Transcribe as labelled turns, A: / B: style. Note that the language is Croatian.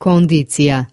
A: kondicija.